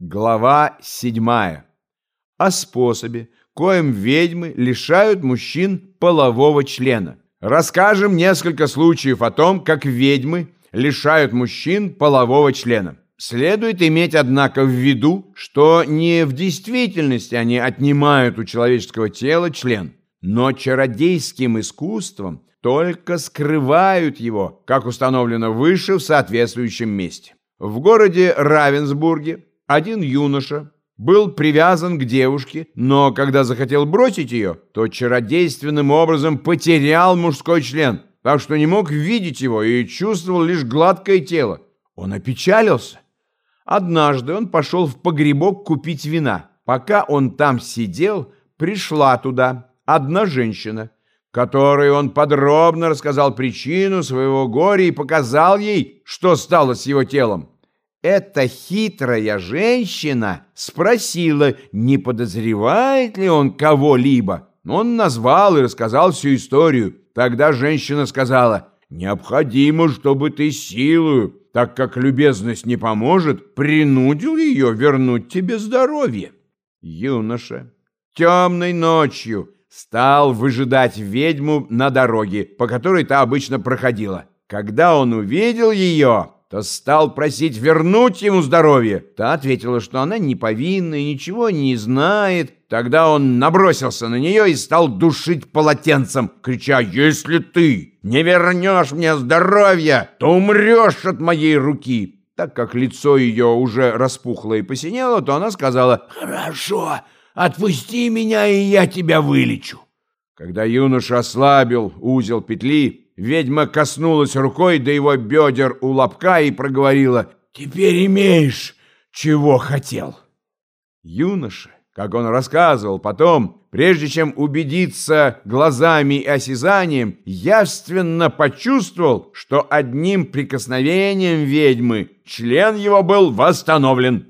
Глава 7. О способе, коим ведьмы лишают мужчин полового члена. Расскажем несколько случаев о том, как ведьмы лишают мужчин полового члена. Следует иметь, однако, в виду, что не в действительности они отнимают у человеческого тела член, но чародейским искусством только скрывают его, как установлено выше в соответствующем месте. В городе Равенсбурге один юноша был привязан к девушке, но когда захотел бросить ее, то чародейственным образом потерял мужской член, так что не мог видеть его и чувствовал лишь гладкое тело. Он опечалился. Однажды он пошел в погребок купить вина. Пока он там сидел, пришла туда одна женщина, которой он подробно рассказал причину своего горя и показал ей, что стало с его телом. Эта хитрая женщина спросила, не подозревает ли он кого-либо. Он назвал и рассказал всю историю. Тогда женщина сказала, «Необходимо, чтобы ты силою, так как любезность не поможет, принудил ее вернуть тебе здоровье». Юноша темной ночью стал выжидать ведьму на дороге, по которой та обычно проходила. Когда он увидел ее, то стал просить вернуть ему здоровье. Та ответила, что она не повинна и ничего не знает. Тогда он набросился на нее и стал душить полотенцем, крича «Если ты не вернешь мне здоровье, то умрешь от моей руки». Так как лицо ее уже распухло и посинело, то она сказала «Хорошо, отпусти меня, и я тебя вылечу». Когда юноша ослабил узел петли, Ведьма коснулась рукой до его бедер у лобка и проговорила «Теперь имеешь, чего хотел». Юноша, как он рассказывал потом, прежде чем убедиться глазами и осязанием, явственно почувствовал, что одним прикосновением ведьмы член его был восстановлен.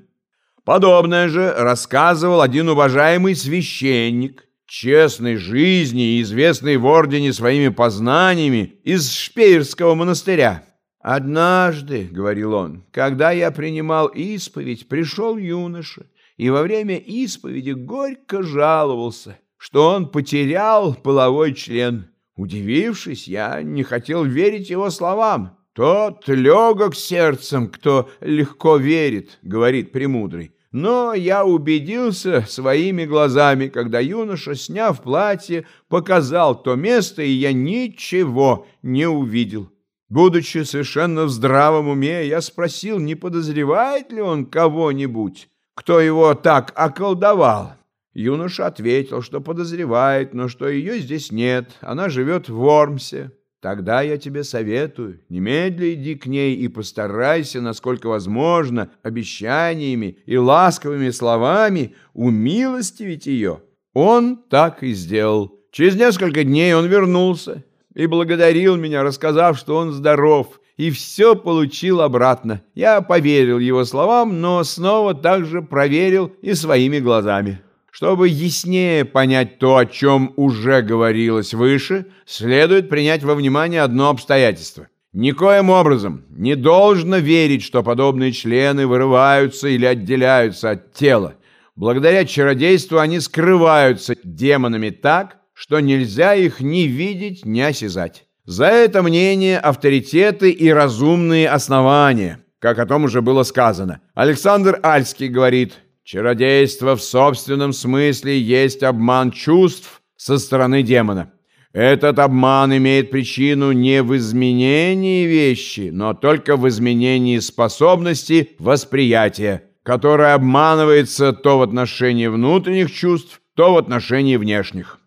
Подобное же рассказывал один уважаемый священник, честной жизни и известный в ордене своими познаниями из Шпеерского монастыря. «Однажды, — говорил он, — когда я принимал исповедь, пришел юноша, и во время исповеди горько жаловался, что он потерял половой член. Удивившись, я не хотел верить его словам. Тот легок сердцем, кто легко верит, — говорит Премудрый. Но я убедился своими глазами, когда юноша, сняв платье, показал то место, и я ничего не увидел. Будучи совершенно в здравом уме, я спросил, не подозревает ли он кого-нибудь, кто его так околдовал. Юноша ответил, что подозревает, но что ее здесь нет, она живет в Вормсе. Тогда я тебе советую, немедля иди к ней и постарайся, насколько возможно, обещаниями и ласковыми словами умилостивить ее. Он так и сделал. Через несколько дней он вернулся и благодарил меня, рассказав, что он здоров, и все получил обратно. Я поверил его словам, но снова также проверил и своими глазами. Чтобы яснее понять то, о чем уже говорилось выше, следует принять во внимание одно обстоятельство. Никоим образом не должно верить, что подобные члены вырываются или отделяются от тела. Благодаря чародейству они скрываются демонами так, что нельзя их ни видеть, ни осязать. За это мнение авторитеты и разумные основания, как о том уже было сказано. Александр Альский говорит – Чародейство в собственном смысле есть обман чувств со стороны демона. Этот обман имеет причину не в изменении вещи, но только в изменении способности восприятия, которая обманывается то в отношении внутренних чувств, то в отношении внешних.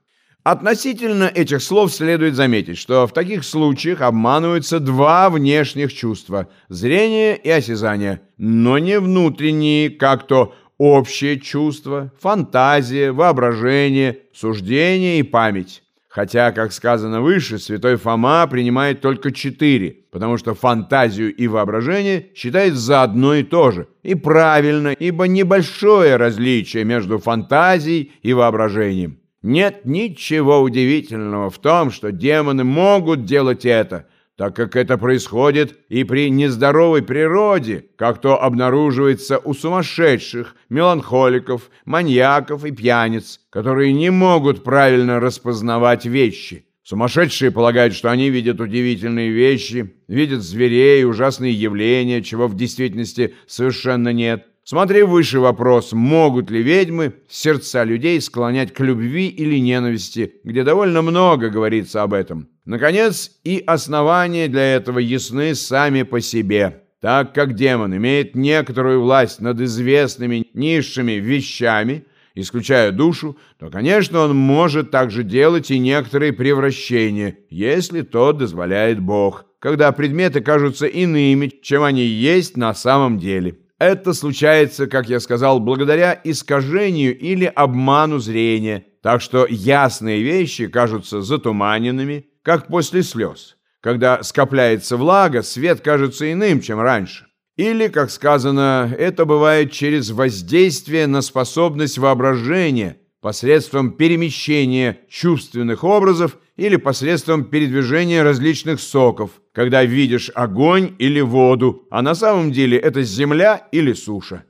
Относительно этих слов следует заметить, что в таких случаях обманываются два внешних чувства – зрение и осязание, но не внутренние, как то общее чувство, фантазия, воображение, суждение и память. Хотя, как сказано выше, святой Фома принимает только четыре, потому что фантазию и воображение считает за одно и то же. И правильно, ибо небольшое различие между фантазией и воображением. Нет ничего удивительного в том, что демоны могут делать это, так как это происходит и при нездоровой природе, как то обнаруживается у сумасшедших, меланхоликов, маньяков и пьяниц, которые не могут правильно распознавать вещи. Сумасшедшие полагают, что они видят удивительные вещи, видят зверей, ужасные явления, чего в действительности совершенно нет. Смотри выше вопрос, могут ли ведьмы сердца людей склонять к любви или ненависти, где довольно много говорится об этом. Наконец, и основания для этого ясны сами по себе. Так как демон имеет некоторую власть над известными низшими вещами, исключая душу, то, конечно, он может также делать и некоторые превращения, если то дозволяет Бог, когда предметы кажутся иными, чем они есть на самом деле. Это случается, как я сказал, благодаря искажению или обману зрения, так что ясные вещи кажутся затуманенными, как после слез. Когда скопляется влага, свет кажется иным, чем раньше. Или, как сказано, это бывает через воздействие на способность воображения посредством перемещения чувственных образов или посредством передвижения различных соков, когда видишь огонь или воду, а на самом деле это земля или суша.